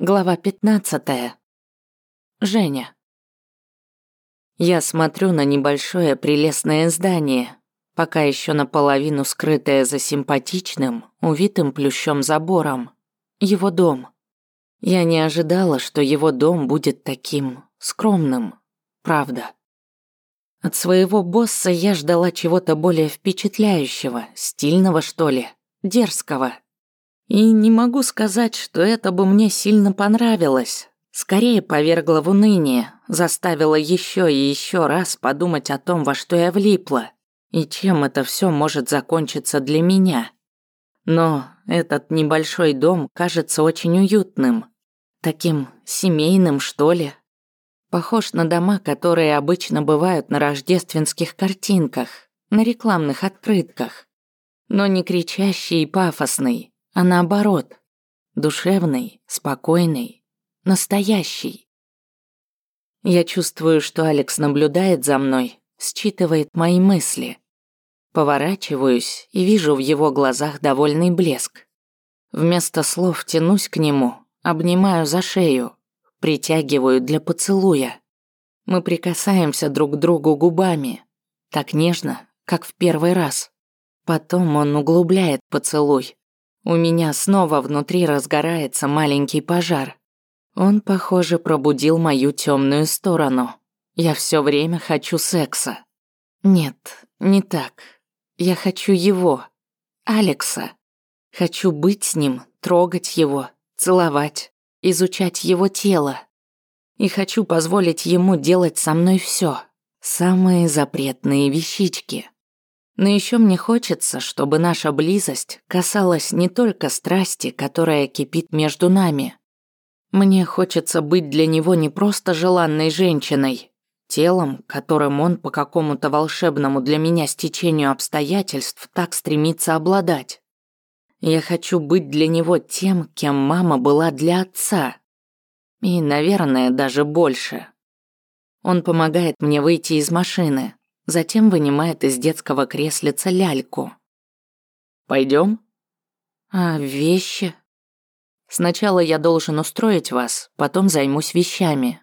Глава 15. Женя. Я смотрю на небольшое прелестное здание, пока еще наполовину скрытое за симпатичным, увитым плющом забором. Его дом. Я не ожидала, что его дом будет таким скромным. Правда. От своего босса я ждала чего-то более впечатляющего, стильного, что ли, дерзкого. И не могу сказать, что это бы мне сильно понравилось. Скорее повергло в уныние, заставило еще и еще раз подумать о том, во что я влипла, и чем это все может закончиться для меня. Но этот небольшой дом кажется очень уютным, таким семейным, что ли. Похож на дома, которые обычно бывают на рождественских картинках, на рекламных открытках. Но не кричащий и пафосный, а наоборот, душевный, спокойный, настоящий. Я чувствую, что Алекс наблюдает за мной, считывает мои мысли. Поворачиваюсь и вижу в его глазах довольный блеск. Вместо слов тянусь к нему, обнимаю за шею, притягиваю для поцелуя. Мы прикасаемся друг к другу губами, так нежно, как в первый раз. Потом он углубляет поцелуй, у меня снова внутри разгорается маленький пожар. Он, похоже, пробудил мою темную сторону. Я все время хочу секса. Нет, не так. Я хочу его. Алекса. Хочу быть с ним, трогать его, целовать, изучать его тело. И хочу позволить ему делать со мной все. Самые запретные вещички. Но еще мне хочется, чтобы наша близость касалась не только страсти, которая кипит между нами. Мне хочется быть для него не просто желанной женщиной, телом, которым он по какому-то волшебному для меня стечению обстоятельств так стремится обладать. Я хочу быть для него тем, кем мама была для отца. И, наверное, даже больше. Он помогает мне выйти из машины, Затем вынимает из детского креслица ляльку. Пойдем? А вещи? Сначала я должен устроить вас, потом займусь вещами.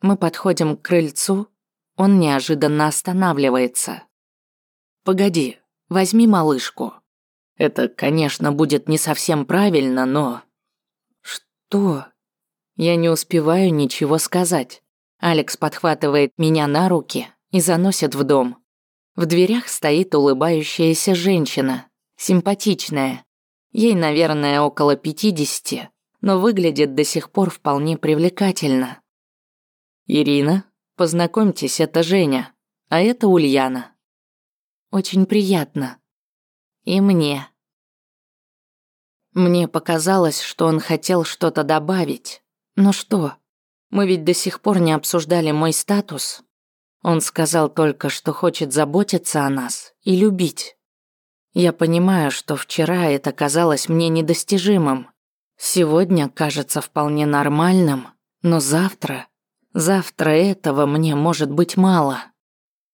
Мы подходим к крыльцу, он неожиданно останавливается. Погоди, возьми малышку. Это, конечно, будет не совсем правильно, но... Что? Я не успеваю ничего сказать. Алекс подхватывает меня на руки, и заносят в дом. В дверях стоит улыбающаяся женщина, симпатичная. Ей, наверное, около пятидесяти, но выглядит до сих пор вполне привлекательно. «Ирина, познакомьтесь, это Женя, а это Ульяна». «Очень приятно. И мне». Мне показалось, что он хотел что-то добавить. Но что? Мы ведь до сих пор не обсуждали мой статус, он сказал только, что хочет заботиться о нас и любить. Я понимаю, что вчера это казалось мне недостижимым. Сегодня кажется вполне нормальным, но завтра... Завтра этого мне может быть мало.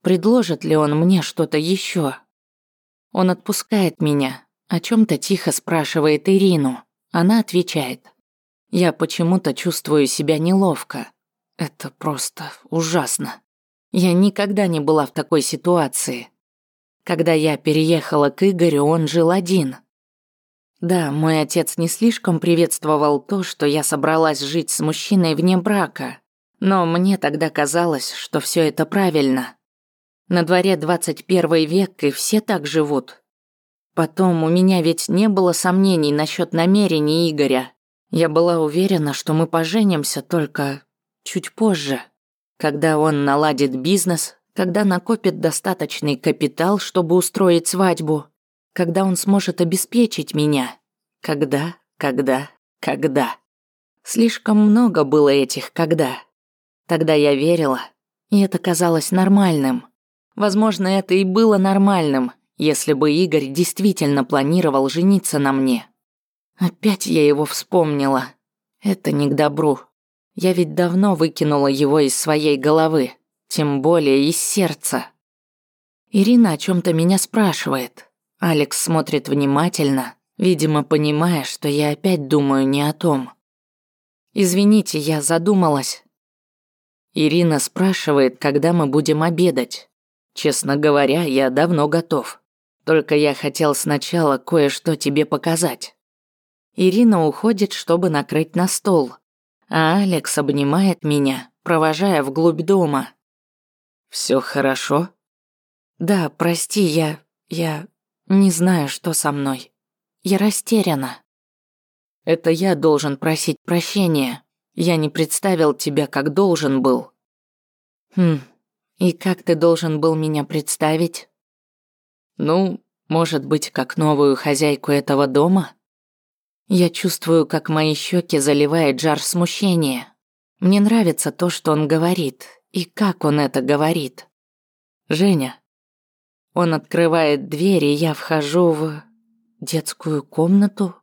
Предложит ли он мне что-то еще? Он отпускает меня, о чем то тихо спрашивает Ирину. Она отвечает. Я почему-то чувствую себя неловко. Это просто ужасно. Я никогда не была в такой ситуации. Когда я переехала к Игорю, он жил один. Да, мой отец не слишком приветствовал то, что я собралась жить с мужчиной вне брака, но мне тогда казалось, что все это правильно. На дворе 21 век, и все так живут. Потом у меня ведь не было сомнений насчет намерений Игоря. Я была уверена, что мы поженимся только чуть позже когда он наладит бизнес, когда накопит достаточный капитал, чтобы устроить свадьбу, когда он сможет обеспечить меня. Когда, когда, когда. Слишком много было этих «когда». Тогда я верила, и это казалось нормальным. Возможно, это и было нормальным, если бы Игорь действительно планировал жениться на мне. Опять я его вспомнила. Это не к добру. Я ведь давно выкинула его из своей головы, тем более из сердца. Ирина о чем то меня спрашивает. Алекс смотрит внимательно, видимо, понимая, что я опять думаю не о том. Извините, я задумалась. Ирина спрашивает, когда мы будем обедать. Честно говоря, я давно готов. Только я хотел сначала кое-что тебе показать. Ирина уходит, чтобы накрыть на стол, а Алекс обнимает меня, провожая вглубь дома. Все хорошо? Да, прости, я... я не знаю, что со мной. Я растеряна. Это я должен просить прощения. Я не представил тебя, как должен был. Хм, и как ты должен был меня представить? Ну, может быть, как новую хозяйку этого дома? Я чувствую, как мои щеки заливает жар смущения. Мне нравится то, что он говорит, и как он это говорит. Женя. Он открывает дверь, и я вхожу в детскую комнату.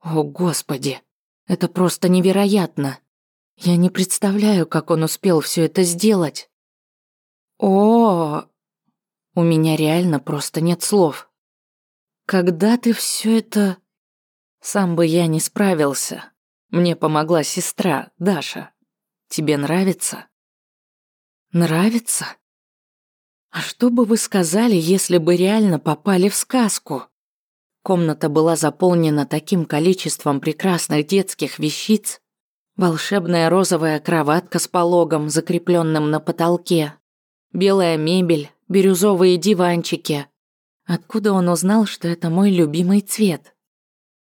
О, Господи, это просто невероятно. Я не представляю, как он успел все это сделать. О, у меня реально просто нет слов. Когда ты все это... Сам бы я не справился. Мне помогла сестра, Даша. Тебе нравится? Нравится? А что бы вы сказали, если бы реально попали в сказку? Комната была заполнена таким количеством прекрасных детских вещиц. Волшебная розовая кроватка с пологом, закрепленным на потолке. Белая мебель, бирюзовые диванчики. Откуда он узнал, что это мой любимый цвет?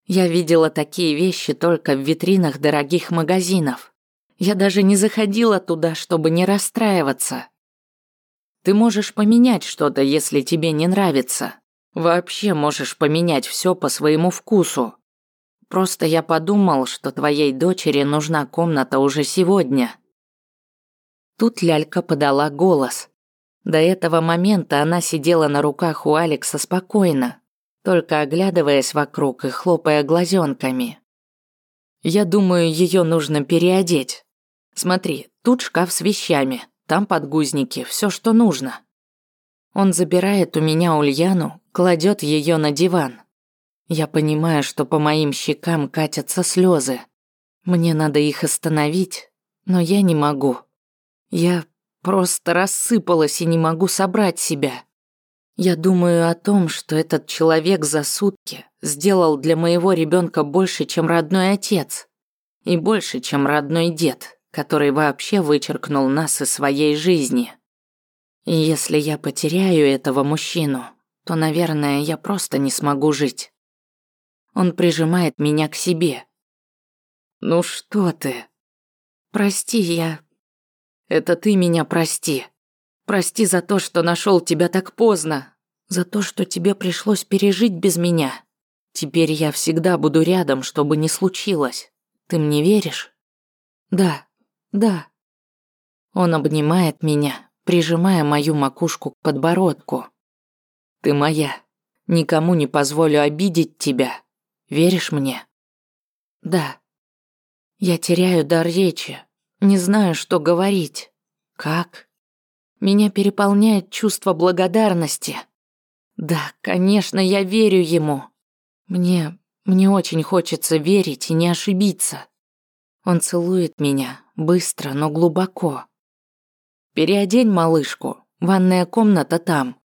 Я видела такие вещи только в витринах дорогих магазинов. Я даже не заходила туда, чтобы не расстраиваться. Ты можешь поменять что-то, если тебе не нравится. Вообще можешь поменять все по своему вкусу. Просто я подумал, что твоей дочери нужна комната уже сегодня. Тут лялька подала голос. До этого момента она сидела на руках у Алекса спокойно, только оглядываясь вокруг и хлопая глазенками. Я думаю, ее нужно переодеть. Смотри, тут шкаф с вещами, там подгузники, все, что нужно. Он забирает у меня Ульяну, кладет ее на диван. Я понимаю, что по моим щекам катятся слезы. Мне надо их остановить, но я не могу. Я просто рассыпалась и не могу собрать себя. Я думаю о том, что этот человек за сутки сделал для моего ребенка больше, чем родной отец. И больше, чем родной дед, который вообще вычеркнул нас из своей жизни. И если я потеряю этого мужчину, то, наверное, я просто не смогу жить. Он прижимает меня к себе. Ну что ты? Прости, я... Это ты меня прости. Прости за то, что нашел тебя так поздно. За то, что тебе пришлось пережить без меня. Теперь я всегда буду рядом, чтобы не случилось. Ты мне веришь? Да, да. Он обнимает меня, прижимая мою макушку к подбородку. «Ты моя. Никому не позволю обидеть тебя. Веришь мне?» «Да». Я теряю дар речи. Не знаю, что говорить. Как? Меня переполняет чувство благодарности. Да, конечно, я верю ему. Мне... мне очень хочется верить и не ошибиться. Он целует меня, быстро, но глубоко. Переодень малышку, ванная комната там.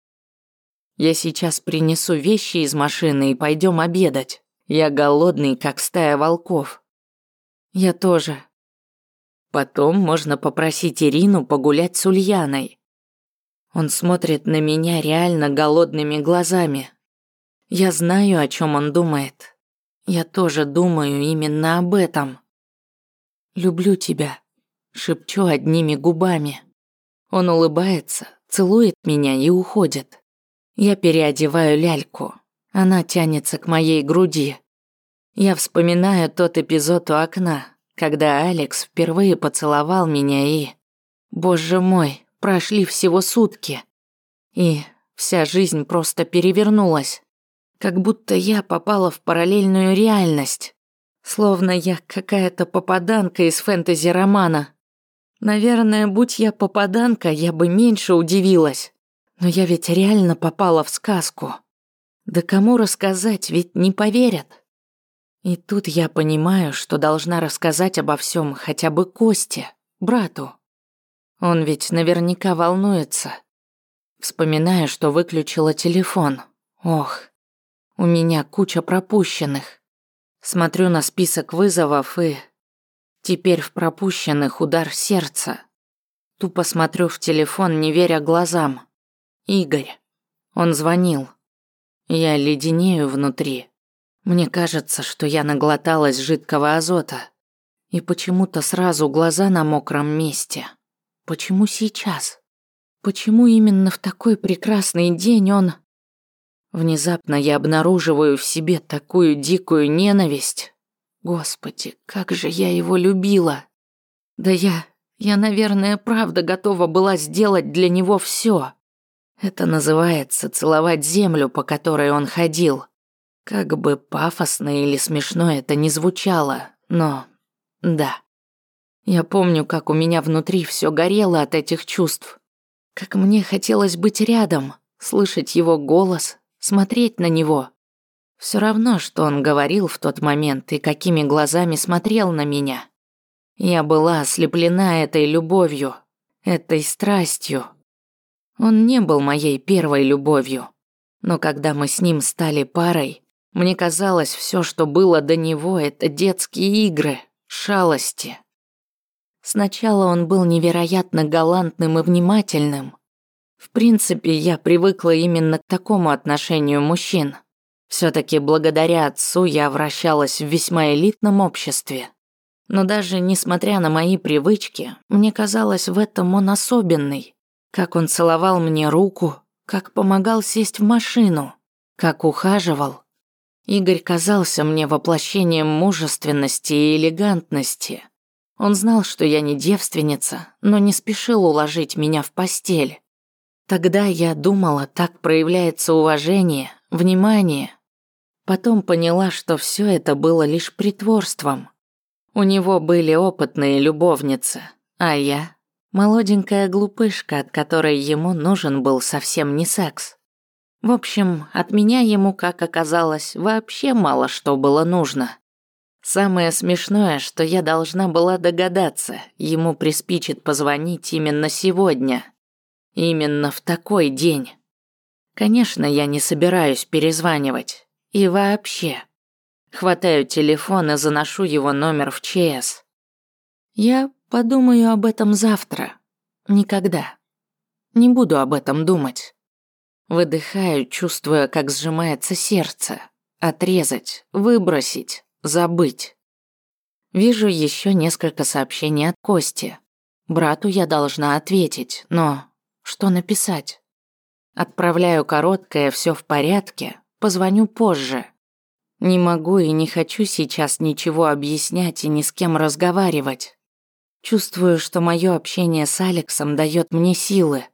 Я сейчас принесу вещи из машины и пойдем обедать. Я голодный, как стая волков. Я тоже. Потом можно попросить Ирину погулять с Ульяной. Он смотрит на меня реально голодными глазами. Я знаю, о чем он думает. Я тоже думаю именно об этом. Люблю тебя, шепчу одними губами. Он улыбается, целует меня и уходит. Я переодеваю ляльку. Она тянется к моей груди. Я вспоминаю тот эпизод у окна, когда Алекс впервые поцеловал меня и... Боже мой, прошли всего сутки. И вся жизнь просто перевернулась. Как будто я попала в параллельную реальность. Словно я какая-то попаданка из фэнтези-романа. Наверное, будь я попаданка, я бы меньше удивилась. Но я ведь реально попала в сказку. Да кому рассказать, ведь не поверят. И тут я понимаю, что должна рассказать обо всем хотя бы Косте, брату. Он ведь наверняка волнуется. Вспоминаю, что выключила телефон. Ох, у меня куча пропущенных. Смотрю на список вызовов и... Теперь в пропущенных удар сердца. Тупо смотрю в телефон, не веря глазам. Игорь. Он звонил. Я леденею внутри. Мне кажется, что я наглоталась жидкого азота. И почему-то сразу глаза на мокром месте. Почему сейчас? Почему именно в такой прекрасный день он... Внезапно я обнаруживаю в себе такую дикую ненависть. Господи, как же я его любила. Да я, я, наверное, правда готова была сделать для него все. Это называется целовать землю, по которой он ходил. Как бы пафосно или смешно это ни звучало, но да. Я помню, как у меня внутри все горело от этих чувств. Как мне хотелось быть рядом, слышать его голос, смотреть на него. Все равно, что он говорил в тот момент и какими глазами смотрел на меня. Я была ослеплена этой любовью, этой страстью. Он не был моей первой любовью. Но когда мы с ним стали парой, мне казалось, все, что было до него, это детские игры, шалости. Сначала он был невероятно галантным и внимательным, в принципе, я привыкла именно к такому отношению мужчин. все таки благодаря отцу я вращалась в весьма элитном обществе. Но даже несмотря на мои привычки, мне казалось, в этом он особенный. Как он целовал мне руку, как помогал сесть в машину, как ухаживал. Игорь казался мне воплощением мужественности и элегантности. Он знал, что я не девственница, но не спешил уложить меня в постель. Тогда я думала, так проявляется уважение, внимание. Потом поняла, что все это было лишь притворством. У него были опытные любовницы, а я – молоденькая глупышка, от которой ему нужен был совсем не секс. В общем, от меня ему, как оказалось, вообще мало что было нужно. Самое смешное, что я должна была догадаться, ему приспичит позвонить именно сегодня – Именно в такой день. Конечно, я не собираюсь перезванивать. И вообще. Хватаю телефон и заношу его номер в ЧС. Я подумаю об этом завтра. Никогда. Не буду об этом думать. Выдыхаю, чувствуя, как сжимается сердце. Отрезать, выбросить, забыть. Вижу еще несколько сообщений от Кости. Брату я должна ответить, но что написать? Отправляю короткое «все в порядке», позвоню позже. Не могу и не хочу сейчас ничего объяснять и ни с кем разговаривать. Чувствую, что мое общение с Алексом дает мне силы.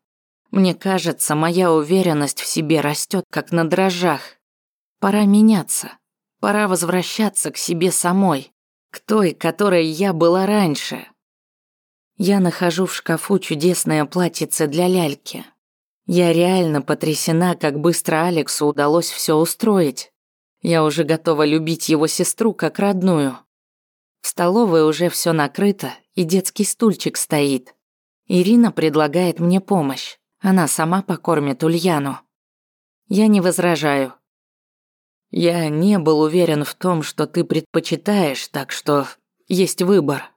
Мне кажется, моя уверенность в себе растет как на дрожжах. Пора меняться. Пора возвращаться к себе самой, к той, которой я была раньше. Я нахожу в шкафу чудесное платьице для ляльки. Я реально потрясена, как быстро Алексу удалось все устроить. Я уже готова любить его сестру как родную. В столовой уже все накрыто, и детский стульчик стоит. Ирина предлагает мне помощь. Она сама покормит Ульяну. Я не возражаю. Я не был уверен в том, что ты предпочитаешь, так что есть выбор.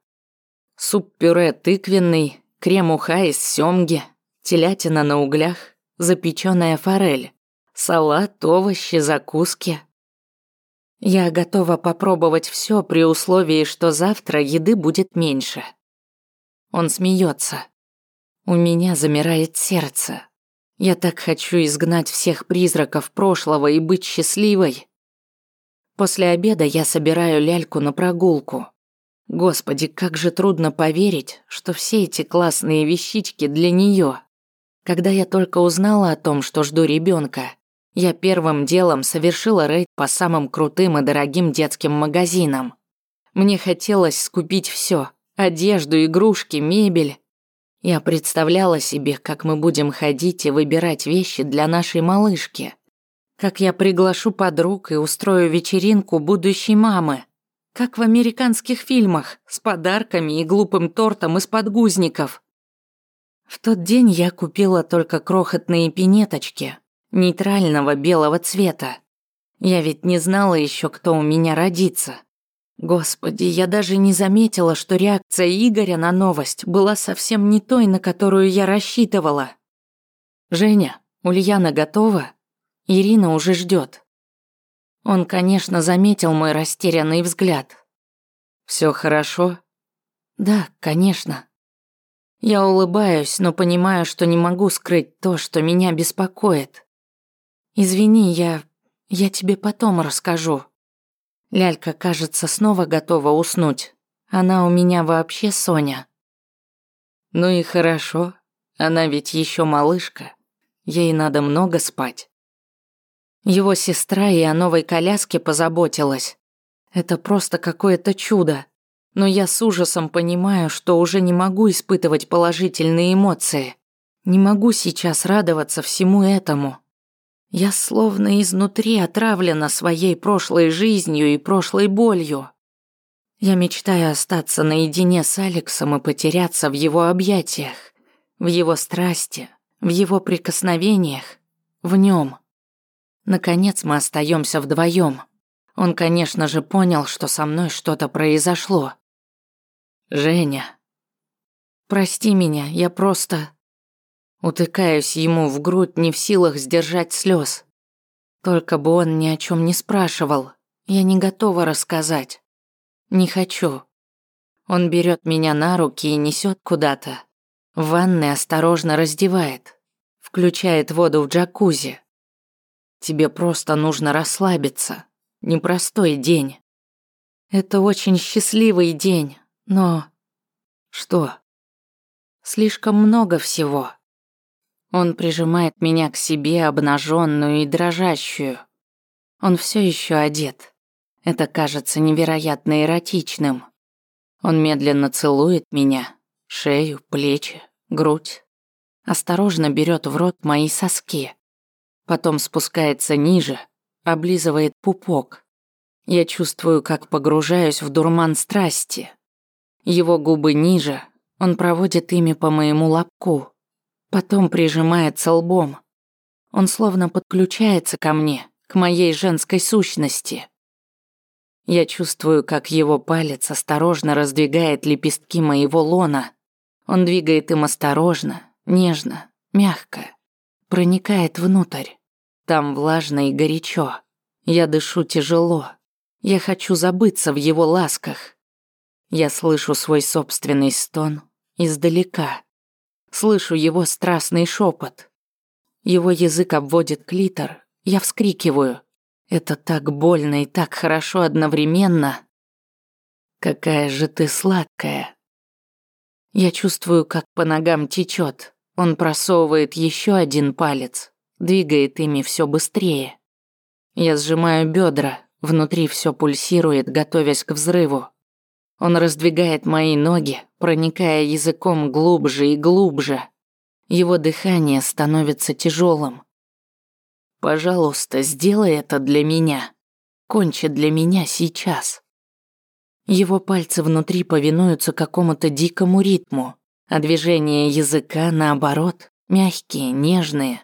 Суп-пюре тыквенный, крем-уха из сёмги, телятина на углях, запечённая форель, салат, овощи, закуски. Я готова попробовать всё при условии, что завтра еды будет меньше. Он смеется. У меня замирает сердце. Я так хочу изгнать всех призраков прошлого и быть счастливой. После обеда я собираю ляльку на прогулку. Господи, как же трудно поверить, что все эти классные вещички для нее. Когда я только узнала о том, что жду ребенка, я первым делом совершила рейд по самым крутым и дорогим детским магазинам. Мне хотелось скупить все: одежду, игрушки, мебель. Я представляла себе, как мы будем ходить и выбирать вещи для нашей малышки. Как я приглашу подруг и устрою вечеринку будущей мамы. Как в американских фильмах, с подарками и глупым тортом из подгузников. В тот день я купила только крохотные пинеточки нейтрального белого цвета. Я ведь не знала еще, кто у меня родится. Господи, я даже не заметила, что реакция Игоря на новость была совсем не той, на которую я рассчитывала. «Женя, Ульяна готова? Ирина уже ждет. Он, конечно, заметил мой растерянный взгляд. Все хорошо?» «Да, конечно». Я улыбаюсь, но понимаю, что не могу скрыть то, что меня беспокоит. «Извини, я... я тебе потом расскажу». Лялька, кажется, снова готова уснуть. Она у меня вообще Соня. Ну и хорошо. Она ведь еще малышка. Ей надо много спать. Его сестра и о новой коляске позаботилась. Это просто какое-то чудо. Но я с ужасом понимаю, что уже не могу испытывать положительные эмоции. Не могу сейчас радоваться всему этому. Я словно изнутри отравлена своей прошлой жизнью и прошлой болью. Я мечтаю остаться наедине с Алексом и потеряться в его объятиях, в его страсти, в его прикосновениях, в нем. Наконец мы остаемся вдвоем. Он, конечно же, понял, что со мной что-то произошло. Женя. Прости меня, я просто... Утыкаюсь ему в грудь, не в силах сдержать слез. Только бы он ни о чем не спрашивал. Я не готова рассказать. Не хочу. Он берет меня на руки и несет куда-то. В ванной осторожно раздевает. Включает воду в джакузи. Тебе просто нужно расслабиться. Непростой день. Это очень счастливый день, но... Что? Слишком много всего. Он прижимает меня к себе, обнаженную и дрожащую. Он все еще одет. Это кажется невероятно эротичным. Он медленно целует меня, шею, плечи, грудь. Осторожно берет в рот мои соски. Потом спускается ниже, облизывает пупок. Я чувствую, как погружаюсь в дурман страсти. Его губы ниже, он проводит ими по моему лобку. Потом прижимается лбом. Он словно подключается ко мне, к моей женской сущности. Я чувствую, как его палец осторожно раздвигает лепестки моего лона. Он двигает им осторожно, нежно, мягко. Проникает внутрь. Там влажно и горячо. Я дышу тяжело. Я хочу забыться в его ласках. Я слышу свой собственный стон издалека. Слышу его страстный шепот. Его язык обводит клитор. Я вскрикиваю. Это так больно и так хорошо одновременно. Какая же ты сладкая. Я чувствую, как по ногам течет. Он просовывает еще один палец, двигает ими все быстрее. Я сжимаю бедра, внутри все пульсирует, готовясь к взрыву. Он раздвигает мои ноги, проникая языком глубже и глубже. Его дыхание становится тяжелым. Пожалуйста, сделай это для меня. Кончи для меня сейчас. Его пальцы внутри повинуются какому-то дикому ритму, а движения языка, наоборот, мягкие, нежные.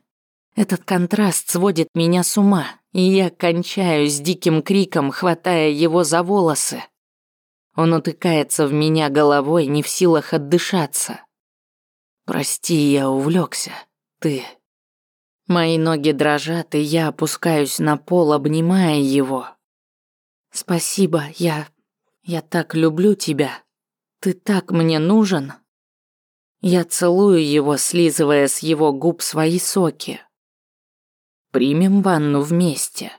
Этот контраст сводит меня с ума, и я кончаю с диким криком, хватая его за волосы. Он утыкается в меня головой, не в силах отдышаться. Прости, я увлекся. Ты. Мои ноги дрожат, и я опускаюсь на пол, обнимая его. Спасибо, я... Я так люблю тебя. Ты так мне нужен. Я целую его, слизывая с его губ свои соки. Примем ванну вместе.